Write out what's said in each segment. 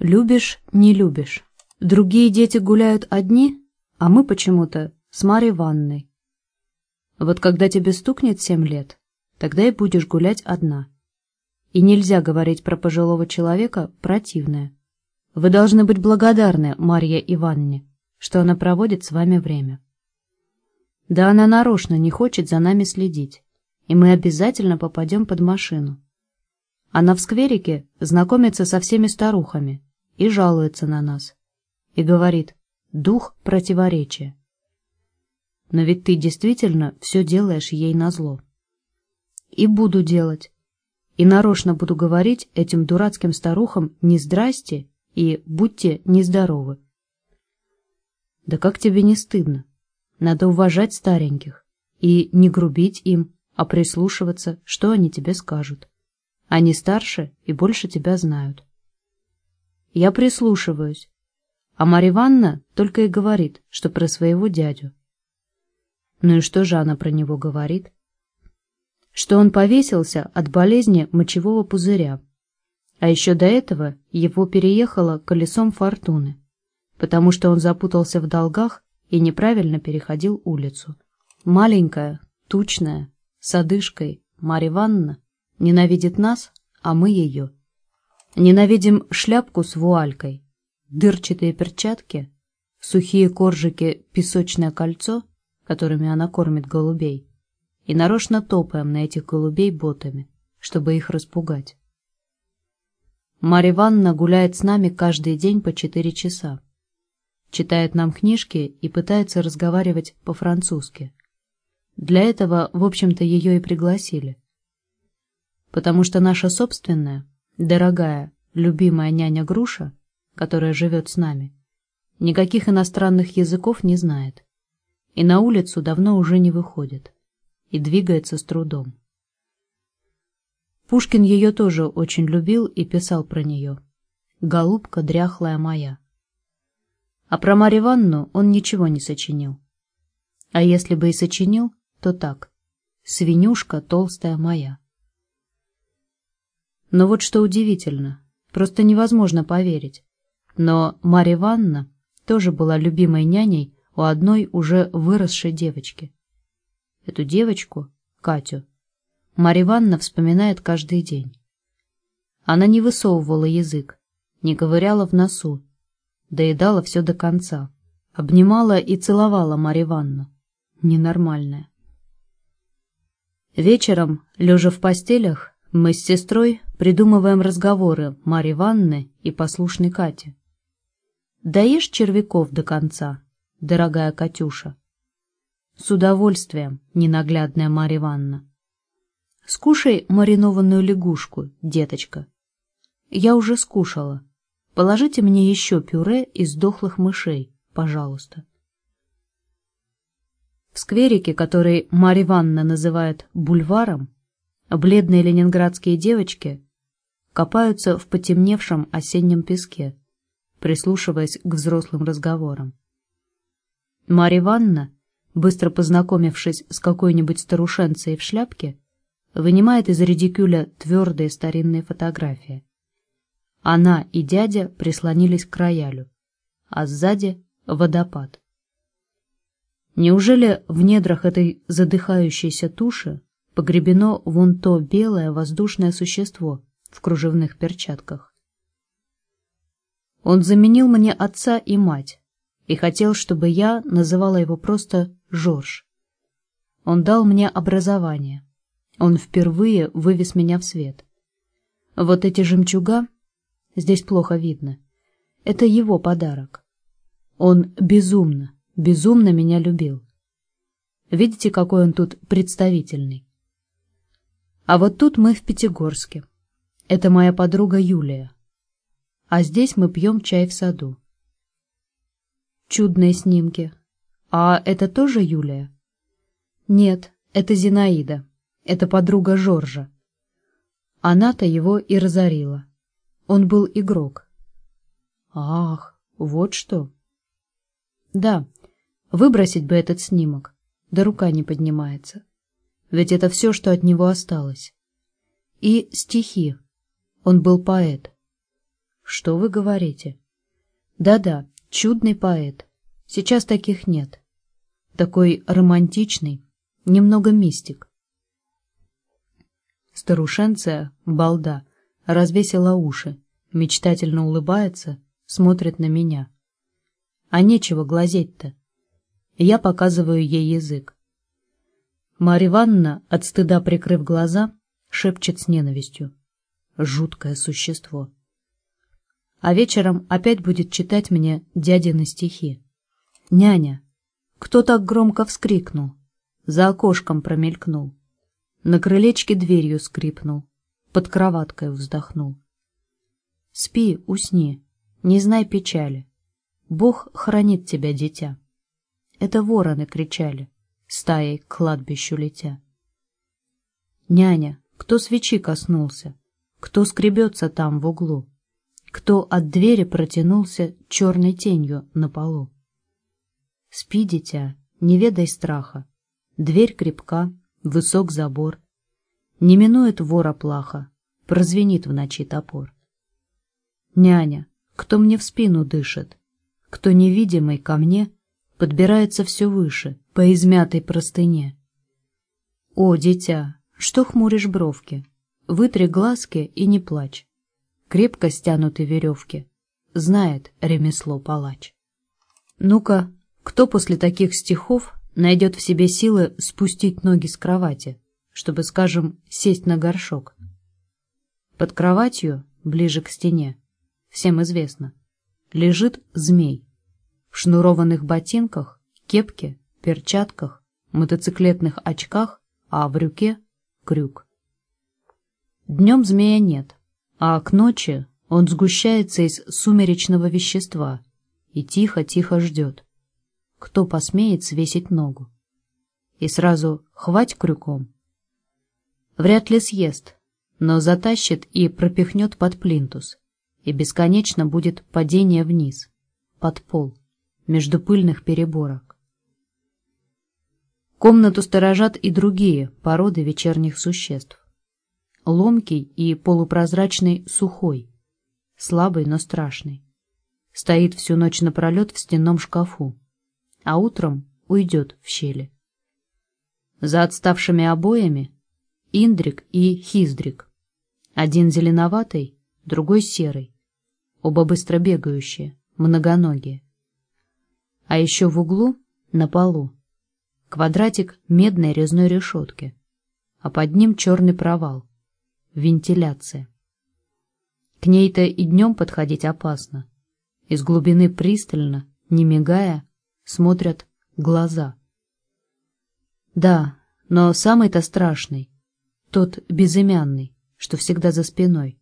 Любишь, не любишь. Другие дети гуляют одни, а мы почему-то с Марьей Ванной. Вот когда тебе стукнет семь лет, тогда и будешь гулять одна. И нельзя говорить про пожилого человека противное. Вы должны быть благодарны Марье Ивановне, что она проводит с вами время. Да она нарочно не хочет за нами следить, и мы обязательно попадем под машину. Она в скверике знакомится со всеми старухами и жалуется на нас. И говорит «дух противоречия». Но ведь ты действительно все делаешь ей назло. И буду делать. И нарочно буду говорить этим дурацким старухам «не здрасте» и «будьте нездоровы». Да как тебе не стыдно? Надо уважать стареньких и не грубить им, а прислушиваться, что они тебе скажут. Они старше и больше тебя знают. Я прислушиваюсь, а Марья Ивановна только и говорит, что про своего дядю. Ну и что же она про него говорит? Что он повесился от болезни мочевого пузыря. А еще до этого его переехало колесом фортуны, потому что он запутался в долгах и неправильно переходил улицу. Маленькая, тучная, с одышкой Марья Ивановна ненавидит нас, а мы ее. Ненавидим шляпку с вуалькой, дырчатые перчатки, сухие коржики песочное кольцо, которыми она кормит голубей, и нарочно топаем на этих голубей ботами, чтобы их распугать. Марья Ивановна гуляет с нами каждый день по четыре часа читает нам книжки и пытается разговаривать по-французски. Для этого, в общем-то, ее и пригласили. Потому что наша собственная, дорогая, любимая няня Груша, которая живет с нами, никаких иностранных языков не знает и на улицу давно уже не выходит и двигается с трудом. Пушкин ее тоже очень любил и писал про нее. «Голубка дряхлая моя». А про Марью Ивановну он ничего не сочинил. А если бы и сочинил, то так. Свинюшка толстая моя. Но вот что удивительно, просто невозможно поверить. Но Марья Ивановна тоже была любимой няней у одной уже выросшей девочки. Эту девочку, Катю, Марья Ивановна вспоминает каждый день. Она не высовывала язык, не ковыряла в носу, доедала все до конца. Обнимала и целовала Марью Ивановну. Ненормальная. Вечером, лежа в постелях, мы с сестрой придумываем разговоры Марьи Ивановны и послушной Кати. «Даешь червяков до конца, дорогая Катюша?» «С удовольствием, ненаглядная Марья Ивановна». «Скушай маринованную лягушку, деточка». «Я уже скушала», Положите мне еще пюре из дохлых мышей, пожалуйста. В скверике, который Марья Ивановна называет бульваром, бледные ленинградские девочки копаются в потемневшем осеннем песке, прислушиваясь к взрослым разговорам. Марья Ивановна, быстро познакомившись с какой-нибудь старушенцей в шляпке, вынимает из редикюля твердые старинные фотографии. Она и дядя прислонились к роялю, а сзади — водопад. Неужели в недрах этой задыхающейся туши погребено вон то белое воздушное существо в кружевных перчатках? Он заменил мне отца и мать и хотел, чтобы я называла его просто Жорж. Он дал мне образование. Он впервые вывез меня в свет. Вот эти жемчуга Здесь плохо видно. Это его подарок. Он безумно, безумно меня любил. Видите, какой он тут представительный? А вот тут мы в Пятигорске. Это моя подруга Юлия. А здесь мы пьем чай в саду. Чудные снимки. А это тоже Юлия? Нет, это Зинаида. Это подруга Жоржа. Она-то его и разорила. Он был игрок. Ах, вот что. Да, выбросить бы этот снимок, да рука не поднимается. Ведь это все, что от него осталось. И стихи. Он был поэт. Что вы говорите? Да-да, чудный поэт. Сейчас таких нет. Такой романтичный, немного мистик. Старушенция, балда, развесила уши, мечтательно улыбается, смотрит на меня. А нечего глазеть-то. Я показываю ей язык. Марья Ивановна, от стыда прикрыв глаза, шепчет с ненавистью. Жуткое существо. А вечером опять будет читать мне дядины стихи. «Няня, кто так громко вскрикнул?» За окошком промелькнул. На крылечке дверью скрипнул, под кроваткой вздохнул. Спи, усни, не знай печали. Бог хранит тебя, дитя. Это вороны кричали, стаей к кладбищу летя. Няня, кто свечи коснулся, кто скребется там в углу, кто от двери протянулся черной тенью на полу. Спи, дитя, не ведай страха, дверь крепка, высок забор. Не минует вора плаха, прозвенит в ночи топор. Няня, кто мне в спину дышит, кто невидимый ко мне подбирается все выше по измятой простыне. О, дитя, что хмуришь бровки? Вытри глазки и не плачь. Крепко стянуты веревки. Знает ремесло палач. Ну-ка, кто после таких стихов найдет в себе силы спустить ноги с кровати, чтобы, скажем, сесть на горшок? Под кроватью, ближе к стене, всем известно, лежит змей. В шнурованных ботинках, кепке, перчатках, мотоциклетных очках, а в рюке — крюк. Днем змея нет, а к ночи он сгущается из сумеречного вещества и тихо-тихо ждет, кто посмеет свесить ногу. И сразу хвать крюком. Вряд ли съест, но затащит и пропихнет под плинтус, и бесконечно будет падение вниз, под пол, между пыльных переборок. Комнату сторожат и другие породы вечерних существ ломкий и полупрозрачный сухой, слабый, но страшный. Стоит всю ночь напролет в стенном шкафу, а утром уйдет в щели. За отставшими обоями Индрик и Хиздрик. Один зеленоватый, другой серый. Оба быстро бегающие, многоногие. А еще в углу, на полу, квадратик медной резной решетки, а под ним черный провал, вентиляция. К ней-то и днем подходить опасно. Из глубины пристально, не мигая, смотрят глаза. Да, но самый-то страшный, тот безымянный, что всегда за спиной,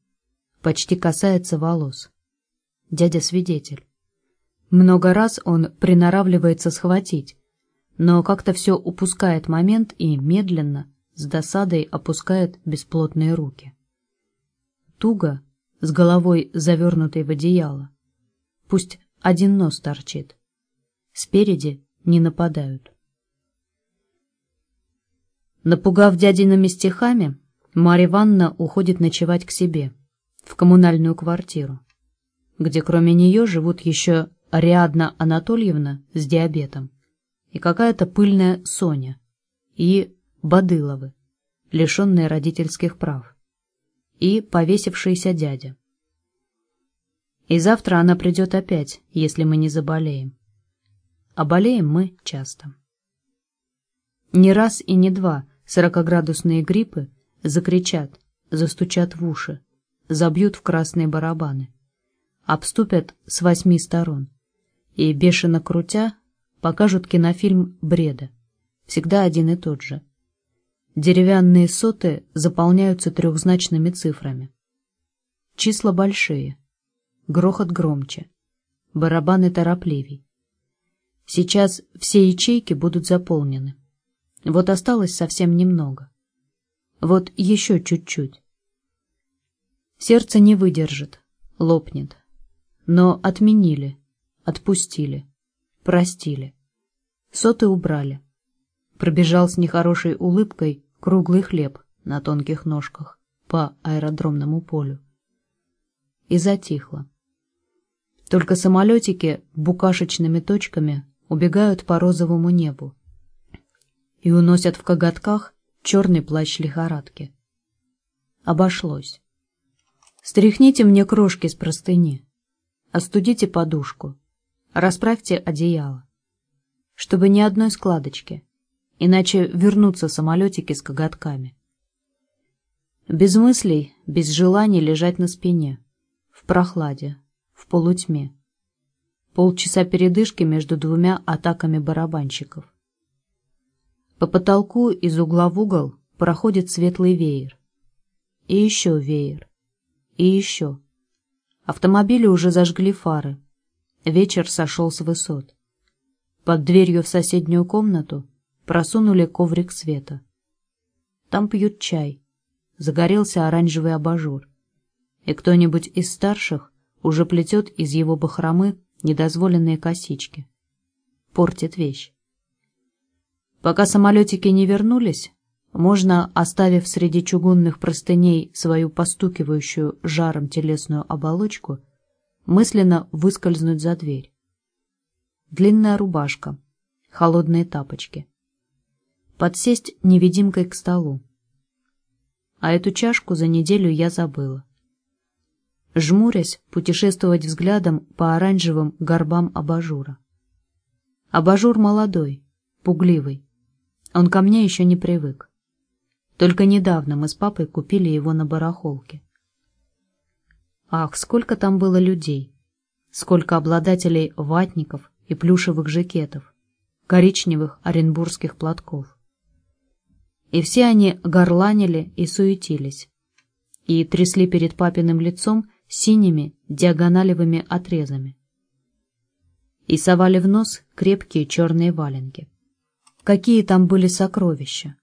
почти касается волос. Дядя-свидетель. Много раз он приноравливается схватить, но как-то все упускает момент и медленно, с досадой опускает бесплотные руки. Туго, с головой завернутой в одеяло. Пусть один нос торчит. Спереди не нападают. Напугав дядиными стихами, Марья Ивановна уходит ночевать к себе, в коммунальную квартиру, где кроме нее живут еще Ариадна Анатольевна с диабетом и какая-то пыльная Соня и Бадыловы, лишенные родительских прав, и повесившийся дядя. И завтра она придет опять, если мы не заболеем. А болеем мы часто. Не раз и не два сорокоградусные гриппы закричат, застучат в уши, забьют в красные барабаны, обступят с восьми сторон и, бешено крутя, покажут кинофильм бреда, всегда один и тот же, Деревянные соты заполняются трехзначными цифрами. Числа большие. Грохот громче. Барабаны торопливей. Сейчас все ячейки будут заполнены. Вот осталось совсем немного. Вот еще чуть-чуть. Сердце не выдержит, лопнет. Но отменили, отпустили, простили. Соты убрали. Пробежал с нехорошей улыбкой круглый хлеб на тонких ножках по аэродромному полю. И затихло. Только самолетики букашечными точками убегают по розовому небу и уносят в коготках черный плащ лихорадки. Обошлось. Стряхните мне крошки с простыни, остудите подушку, расправьте одеяло, чтобы ни одной складочки, иначе вернутся самолетики с коготками. Без мыслей, без желаний лежать на спине, в прохладе, в полутьме. Полчаса передышки между двумя атаками барабанщиков. По потолку из угла в угол проходит светлый веер. И еще веер. И еще. Автомобили уже зажгли фары. Вечер сошел с высот. Под дверью в соседнюю комнату просунули коврик света. Там пьют чай. Загорелся оранжевый абажур. И кто-нибудь из старших уже плетет из его бахромы недозволенные косички. Портит вещь. Пока самолетики не вернулись, можно, оставив среди чугунных простыней свою постукивающую жаром телесную оболочку, мысленно выскользнуть за дверь. Длинная рубашка, холодные тапочки. Подсесть невидимкой к столу. А эту чашку за неделю я забыла. Жмурясь, путешествовать взглядом по оранжевым горбам абажура. Абажур молодой, пугливый, он ко мне еще не привык. Только недавно мы с папой купили его на барахолке. Ах, сколько там было людей! Сколько обладателей ватников и плюшевых жакетов, коричневых оренбургских платков. И все они горланили и суетились, и трясли перед папиным лицом синими диагоналевыми отрезами. И совали в нос крепкие черные валенки какие там были сокровища.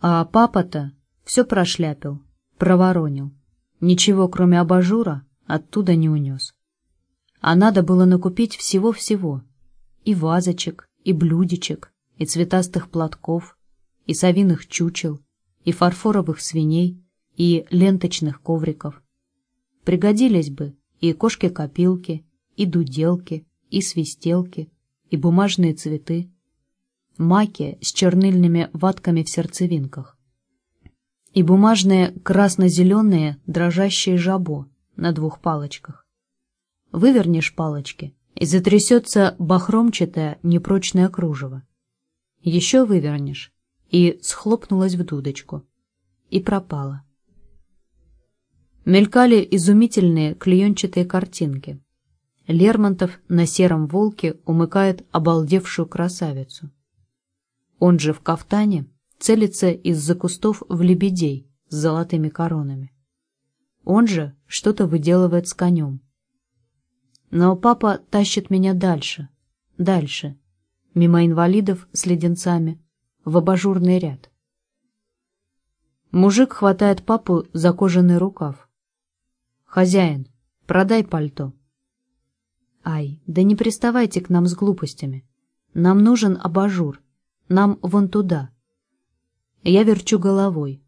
А папа-то все прошляпил, проворонил. Ничего, кроме абажура, оттуда не унес. А надо было накупить всего-всего. И вазочек, и блюдечек, и цветастых платков, и совиных чучел, и фарфоровых свиней, и ленточных ковриков. Пригодились бы и кошки-копилки, и дуделки, и свистелки, и бумажные цветы, маки с чернильными ватками в сердцевинках и бумажные красно-зеленые дрожащие жабо на двух палочках. Вывернешь палочки, и затрясется бахромчатое непрочное кружево. Еще вывернешь, и схлопнулась в дудочку. И пропала. Мелькали изумительные клеенчатые картинки. Лермонтов на сером волке умыкает обалдевшую красавицу он же в кафтане, целится из-за кустов в лебедей с золотыми коронами. Он же что-то выделывает с конем. Но папа тащит меня дальше, дальше, мимо инвалидов с леденцами, в абажурный ряд. Мужик хватает папу за кожаный рукав. «Хозяин, продай пальто». «Ай, да не приставайте к нам с глупостями. Нам нужен абажур, нам вон туда. Я верчу головой.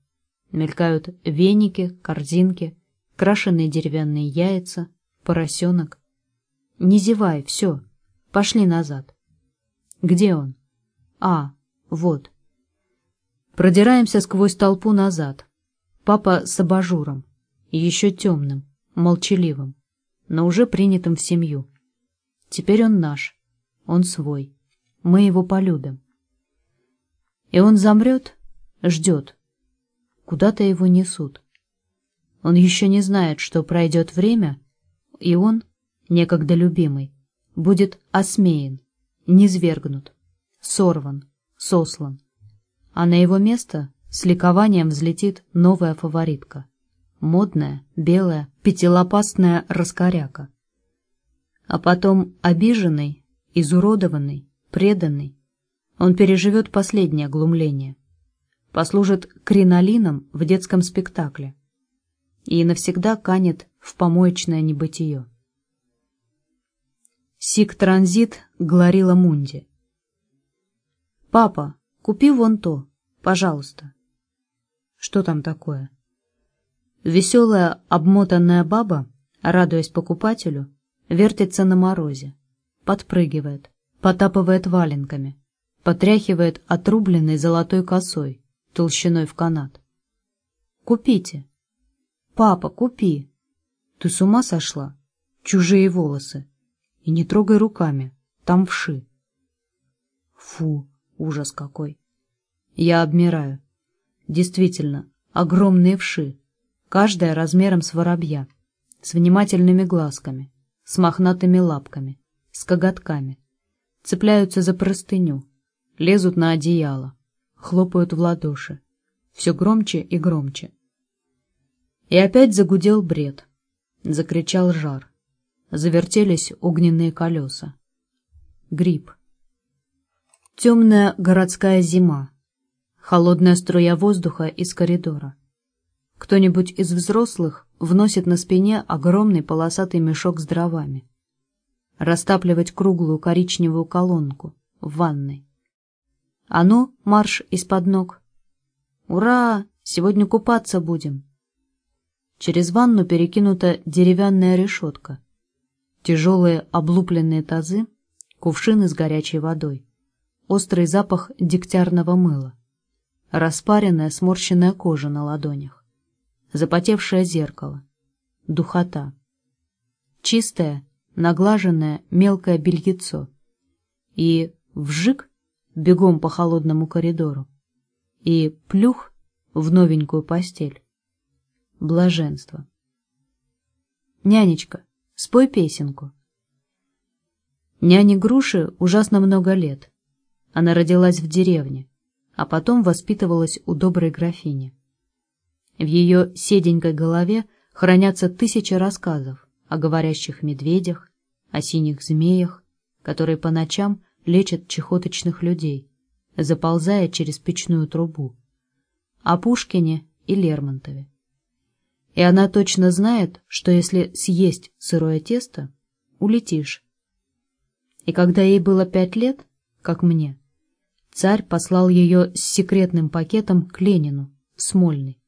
Мелькают веники, корзинки, крашеные деревянные яйца, поросенок. Не зевай, все, пошли назад. Где он? А, вот. Продираемся сквозь толпу назад. Папа с абажуром, еще темным, молчаливым, но уже принятым в семью. Теперь он наш, он свой. Мы его полюбим. И он замрет, ждет. Куда-то его несут. Он еще не знает, что пройдет время, и он, некогда любимый, будет осмеян, низвергнут, сорван, сослан. А на его место с ликованием взлетит новая фаворитка. Модная, белая, пятилопастная раскоряка. А потом обиженный, изуродованный, преданный, он переживет последнее глумление, послужит кринолином в детском спектакле и навсегда канет в помоечное небытие. Сик транзит Гларила Мунди. «Папа, купи вон то, пожалуйста». «Что там такое?» Веселая обмотанная баба, радуясь покупателю, вертится на морозе, подпрыгивает, потапывает валенками, потряхивает отрубленной золотой косой, толщиной в канат. «Купите!» «Папа, купи!» «Ты с ума сошла? Чужие волосы! И не трогай руками, там вши!» Фу, ужас какой! Я обмираю. Действительно, огромные вши, каждая размером с воробья, с внимательными глазками, с мохнатыми лапками, с коготками, цепляются за простыню, лезут на одеяло, хлопают в ладоши, все громче и громче. И опять загудел бред, закричал жар, завертелись огненные колеса. Гриб. Темная городская зима, холодная струя воздуха из коридора. Кто-нибудь из взрослых вносит на спине огромный полосатый мешок с дровами. Растапливать круглую коричневую колонку в ванной. А ну, марш из-под ног. Ура! Сегодня купаться будем. Через ванну перекинута деревянная решетка. Тяжелые облупленные тазы, кувшины с горячей водой. Острый запах дегтярного мыла распаренная сморщенная кожа на ладонях, запотевшее зеркало, духота, чистое, наглаженное мелкое бельецо и вжик бегом по холодному коридору и плюх в новенькую постель. Блаженство. «Нянечка, спой песенку». Няне Груши ужасно много лет. Она родилась в деревне а потом воспитывалась у доброй графини. В ее седенькой голове хранятся тысячи рассказов о говорящих медведях, о синих змеях, которые по ночам лечат чехоточных людей, заползая через печную трубу, о Пушкине и Лермонтове. И она точно знает, что если съесть сырое тесто, улетишь. И когда ей было пять лет, как мне, Царь послал ее с секретным пакетом к Ленину, в Смольный.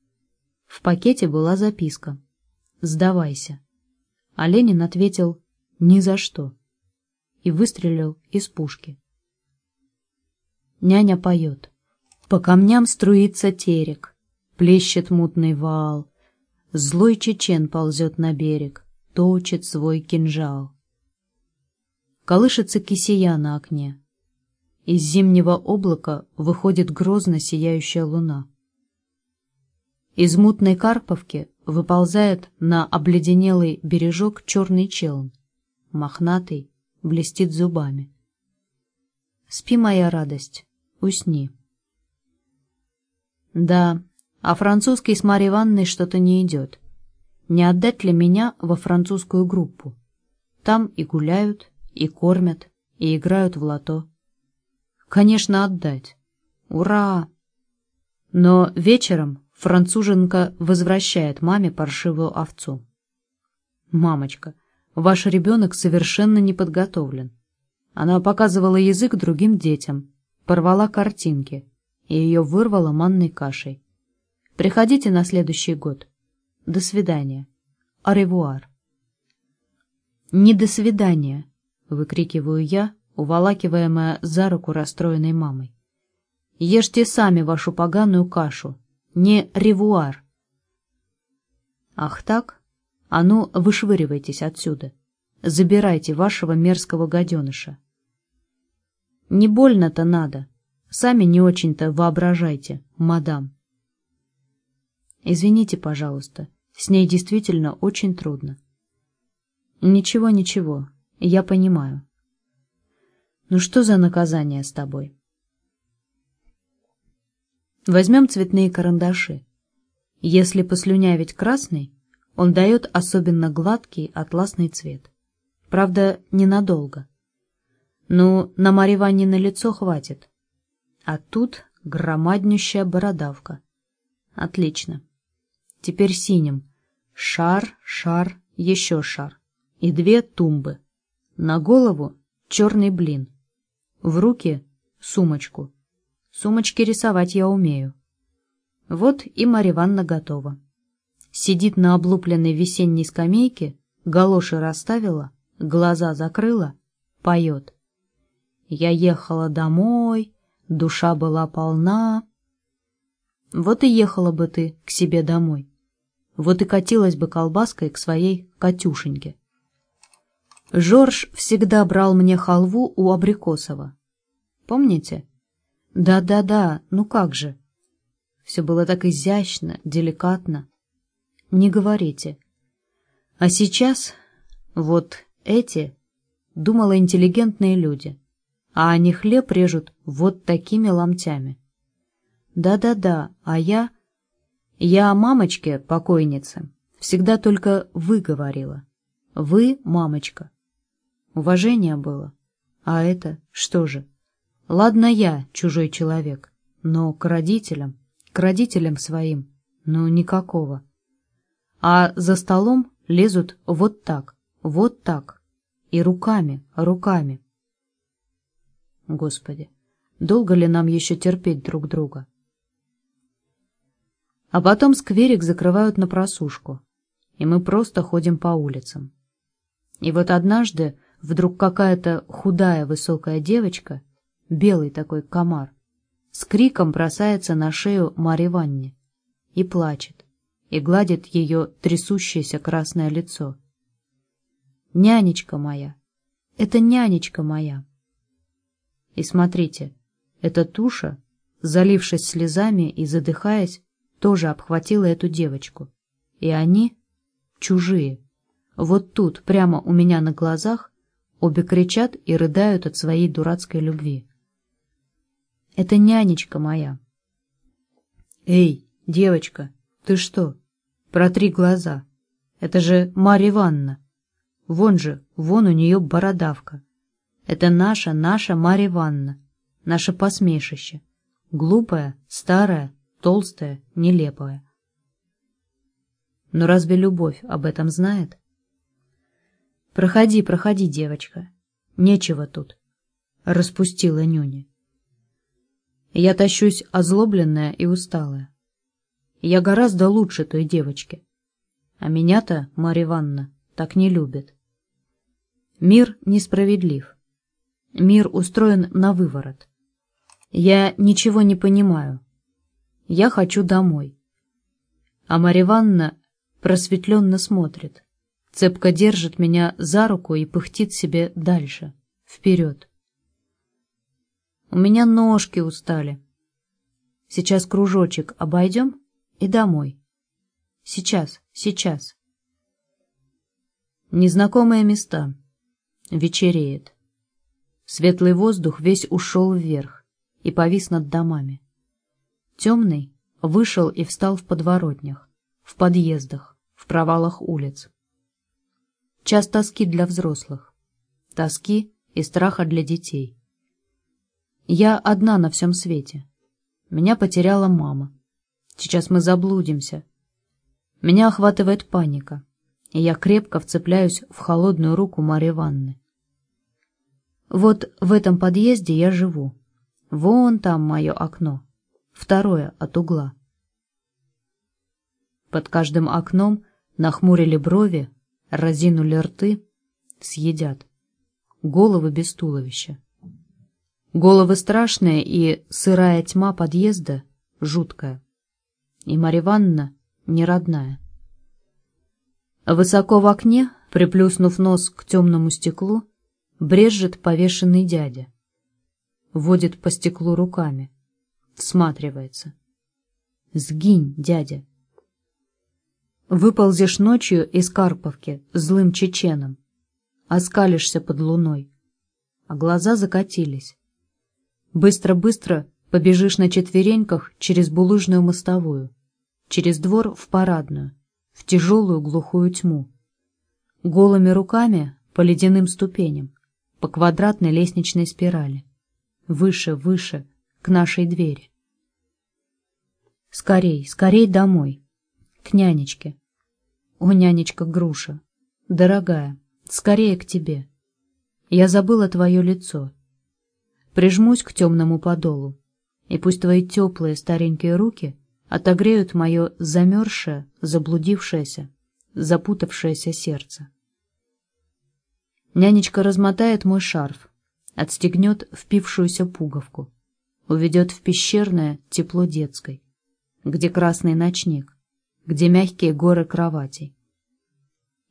В пакете была записка «Сдавайся». А Ленин ответил «Ни за что» и выстрелил из пушки. Няня поет. По камням струится терек, плещет мутный вал, Злой чечен ползет на берег, точит свой кинжал. Колышется кисия на окне, из зимнего облака выходит грозно сияющая луна. Из мутной Карповки выползает на обледенелый бережок черный челн. Мохнатый, блестит зубами. Спи, моя радость, усни. Да, а французский с Марьей Ивановной что-то не идет. Не отдать ли меня во французскую группу? Там и гуляют, и кормят, и играют в лото. Конечно, отдать. Ура! Но вечером француженка возвращает маме паршивую овцу. «Мамочка, ваш ребенок совершенно не подготовлен». Она показывала язык другим детям, порвала картинки, и ее вырвало манной кашей. «Приходите на следующий год. До свидания. Аревуар». «Не до свидания», — выкрикиваю я, уволакиваемая за руку расстроенной мамой. «Ешьте сами вашу поганую кашу, не ревуар!» «Ах так? А ну, вышвыривайтесь отсюда! Забирайте вашего мерзкого гаденыша!» «Не больно-то надо, сами не очень-то воображайте, мадам!» «Извините, пожалуйста, с ней действительно очень трудно». «Ничего, ничего, я понимаю». Ну что за наказание с тобой? Возьмем цветные карандаши. Если послюнявить красный, он дает особенно гладкий атласный цвет. Правда, ненадолго. Ну, на Марье на лицо хватит. А тут громаднющая бородавка. Отлично. Теперь синим. Шар, шар, еще шар. И две тумбы. На голову черный блин. В руки сумочку. Сумочки рисовать я умею. Вот и Марья Ивановна готова. Сидит на облупленной весенней скамейке, галоши расставила, глаза закрыла, поет. Я ехала домой, душа была полна. Вот и ехала бы ты к себе домой. Вот и катилась бы колбаской к своей Катюшеньке. Жорж всегда брал мне халву у Абрикосова. Помните? Да-да-да, ну как же. Все было так изящно, деликатно. Не говорите. А сейчас вот эти, думала, интеллигентные люди, а они хлеб режут вот такими ломтями. Да-да-да, а я... Я о мамочке, покойнице, всегда только «вы» говорила. Вы, мамочка. Уважение было. А это что же? Ладно я, чужой человек, но к родителям, к родителям своим, ну никакого. А за столом лезут вот так, вот так, и руками, руками. Господи, долго ли нам еще терпеть друг друга? А потом скверик закрывают на просушку, и мы просто ходим по улицам. И вот однажды вдруг какая-то худая высокая девочка, белый такой комар, с криком бросается на шею Марье Ванне и плачет, и гладит ее трясущееся красное лицо. «Нянечка моя! Это нянечка моя!» И смотрите, эта туша, залившись слезами и задыхаясь, тоже обхватила эту девочку. И они чужие. Вот тут, прямо у меня на глазах, обе кричат и рыдают от своей дурацкой любви. Это нянечка моя. Эй, девочка, ты что? Протри глаза. Это же Марья Ивановна. Вон же, вон у нее бородавка. Это наша, наша Марья Ивановна, наше посмешище. Глупая, старая, толстая, нелепая. Но разве любовь об этом знает? «Проходи, проходи, девочка. Нечего тут», — распустила нюня. Я тащусь озлобленная и усталая. Я гораздо лучше той девочки. А меня-то, Марья Ивановна, так не любит. Мир несправедлив. Мир устроен на выворот. Я ничего не понимаю, я хочу домой. А Марья Ивановна просветленно смотрит, цепко держит меня за руку и пыхтит себе дальше, вперед. У меня ножки устали. Сейчас кружочек обойдем и домой. Сейчас, сейчас. Незнакомые места. Вечереет. Светлый воздух весь ушел вверх и повис над домами. Темный вышел и встал в подворотнях, в подъездах, в провалах улиц. Час тоски для взрослых, тоски и страха для детей. Я одна на всем свете. Меня потеряла мама. Сейчас мы заблудимся. Меня охватывает паника, и я крепко вцепляюсь в холодную руку Марьи Ванны. Вот в этом подъезде я живу. Вон там мое окно второе от угла. Под каждым окном нахмурили брови, разинули рты, съедят. Головы без туловища. Головы страшные, и сырая тьма подъезда жуткая. И Марья Ивановна не родная. Высоко в окне, приплюснув нос к темному стеклу, брежет повешенный дядя. Водит по стеклу руками всматривается. «Сгинь, дядя!» Выползешь ночью из Карповки злым чеченом, оскалишься под луной, а глаза закатились. Быстро-быстро побежишь на четвереньках через булыжную мостовую, через двор в парадную, в тяжелую глухую тьму. Голыми руками по ледяным ступеням, по квадратной лестничной спирали. Выше, выше, к нашей двери. Скорей, скорей домой, к нянечке. О, нянечка Груша, дорогая, скорее к тебе. Я забыла твое лицо. Прижмусь к темному подолу, и пусть твои теплые старенькие руки отогреют мое замерзшее, заблудившееся, запутавшееся сердце. Нянечка размотает мой шарф, отстегнет впившуюся пуговку, уведет в пещерное тепло детской, где красный ночник, где мягкие горы кроватей.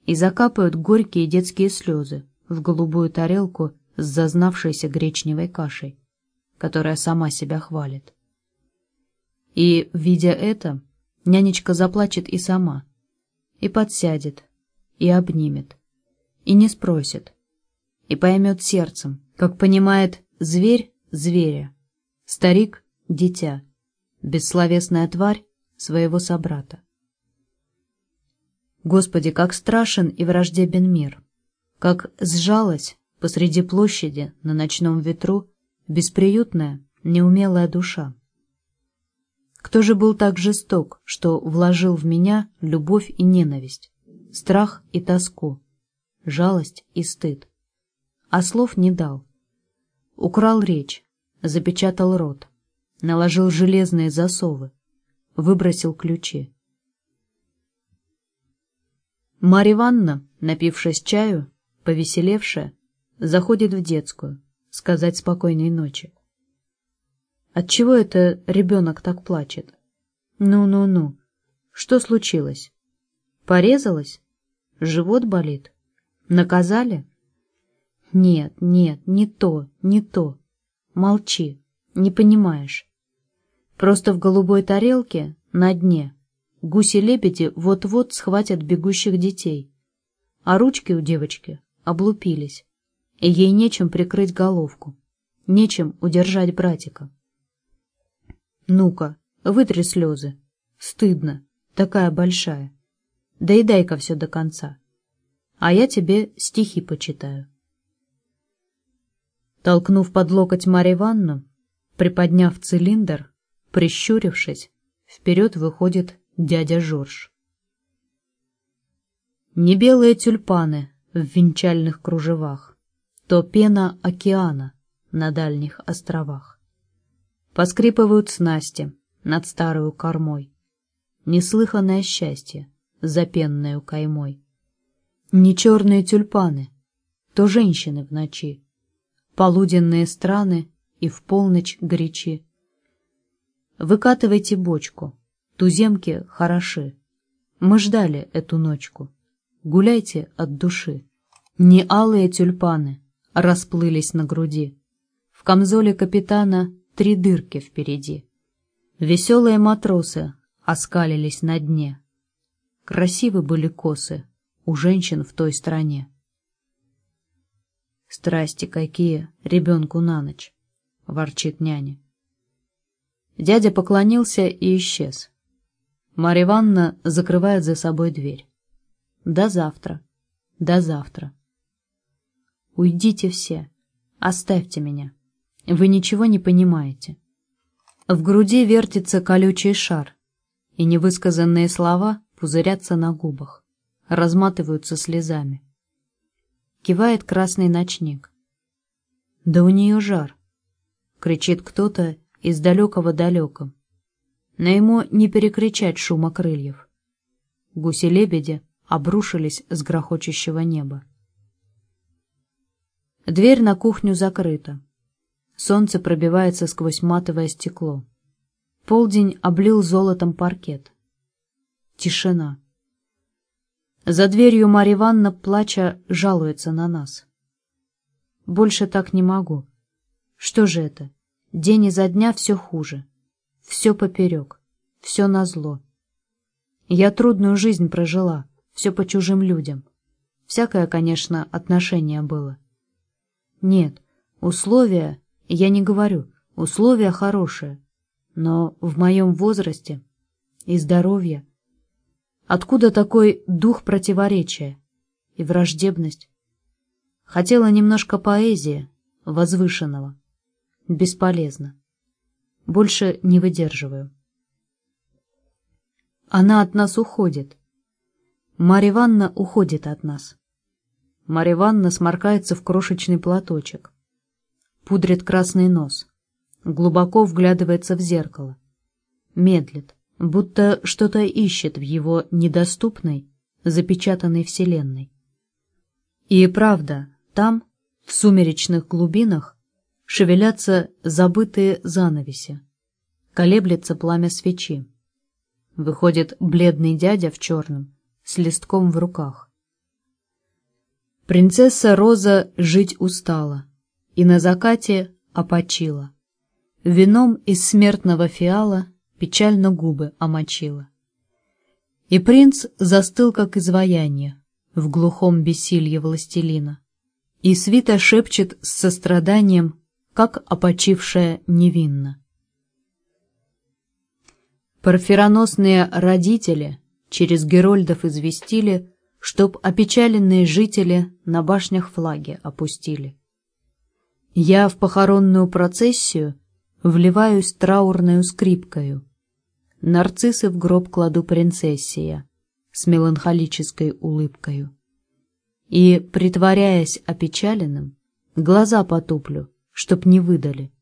И закапают горькие детские слезы в голубую тарелку с зазнавшейся гречневой кашей, которая сама себя хвалит. И, видя это, нянечка заплачет и сама, и подсядет, и обнимет, и не спросит, и поймет сердцем, как понимает зверь зверя, старик — дитя, бессловесная тварь своего собрата. Господи, как страшен и враждебен мир, как сжалась посреди площади на ночном ветру бесприютная, неумелая душа. Кто же был так жесток, что вложил в меня любовь и ненависть, страх и тоску, жалость и стыд? А слов не дал. Украл речь, запечатал рот, наложил железные засовы, выбросил ключи. Марья Ивановна, напившись чаю, повеселевшая, заходит в детскую, сказать спокойной ночи. Отчего это ребенок так плачет? Ну-ну-ну, что случилось? Порезалась? Живот болит? Наказали? Нет, нет, не то, не то. Молчи, не понимаешь. Просто в голубой тарелке, на дне, гуси-лебеди вот-вот схватят бегущих детей, а ручки у девочки облупились, и ей нечем прикрыть головку, нечем удержать братика. Ну-ка, вытри слезы. Стыдно, такая большая. Доедай-ка все до конца. А я тебе стихи почитаю. Толкнув под локоть Марью Ивановну, приподняв цилиндр, прищурившись, вперед выходит дядя Жорж. Не белые тюльпаны в венчальных кружевах, то пена океана на дальних островах. Поскрипывают снасти над старую кормой. Неслыханное счастье за пенную каймой. Не черные тюльпаны, то женщины в ночи, Полуденные страны и в полночь горячи. Выкатывайте бочку, туземки хороши. Мы ждали эту ночку. Гуляйте от души. Не алые тюльпаны расплылись на груди. В камзоле капитана три дырки впереди. Веселые матросы оскалились на дне. Красивы были косы у женщин в той стране. «Страсти какие ребенку на ночь!» — ворчит няня. Дядя поклонился и исчез. Марья Ивановна закрывает за собой дверь. «До завтра, до завтра. Уйдите все, оставьте меня». Вы ничего не понимаете. В груди вертится колючий шар, и невысказанные слова пузырятся на губах, разматываются слезами. Кивает красный ночник. «Да у нее жар!» — кричит кто-то из далекого-далека. Но ему не перекричать шума крыльев. Гуси-лебеди обрушились с грохочущего неба. Дверь на кухню закрыта. Солнце пробивается сквозь матовое стекло. Полдень облил золотом паркет. Тишина. За дверью Марья Ивановна, плача, жалуется на нас. Больше так не могу. Что же это? День изо дня все хуже. Все поперек. Все назло. Я трудную жизнь прожила. Все по чужим людям. Всякое, конечно, отношение было. Нет, условия я не говорю, условия хорошие, но в моем возрасте и здоровье. Откуда такой дух противоречия и враждебность? Хотела немножко поэзии, возвышенного. Бесполезно. Больше не выдерживаю. Она от нас уходит. Марья Ивановна уходит от нас. Марья Ивановна сморкается в крошечный платочек пудрит красный нос, глубоко вглядывается в зеркало, медлит, будто что-то ищет в его недоступной, запечатанной вселенной. И правда, Там, в сумеречных глубинах, шевелятся забытые занавеси. Колеблется пламя свечи. Выходит бледный дядя в черном, с листком в руках. Принцесса Роза жить устала и на закате опочила. Вином из смертного фиала печально губы омочила. И принц застыл, как изваяние, в глухом бессилье властелина. И свита шепчет с состраданием, как опочившая невинно. Парфироносные родители через герольдов известили, чтоб опечаленные жители на башнях флаги опустили. Я в похоронную процессию вливаюсь траурную скрипкою. Нарциссы в гроб кладу принцессия с меланхолической улыбкою. И, притворяясь опечаленным, глаза потуплю, чтоб не выдали.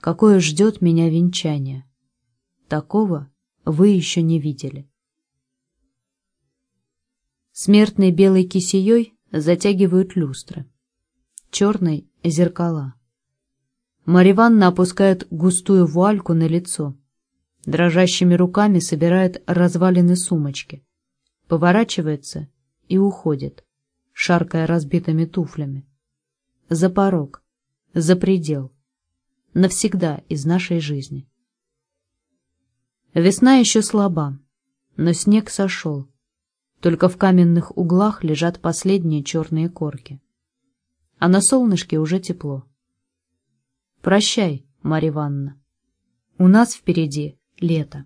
Какое ждет меня венчание. Такого вы еще не видели. Смертной белой кисеей затягивают люстры. Черной — зеркала. Марья Ивановна опускает густую вуальку на лицо. Дрожащими руками собирает развалины сумочки. Поворачивается и уходит, шаркая разбитыми туфлями. За порог, за предел. Навсегда из нашей жизни. Весна еще слаба, но снег сошел. Только в каменных углах лежат последние черные корки. А на солнышке уже тепло. Прощай, Марья Ивановна. У нас впереди лето.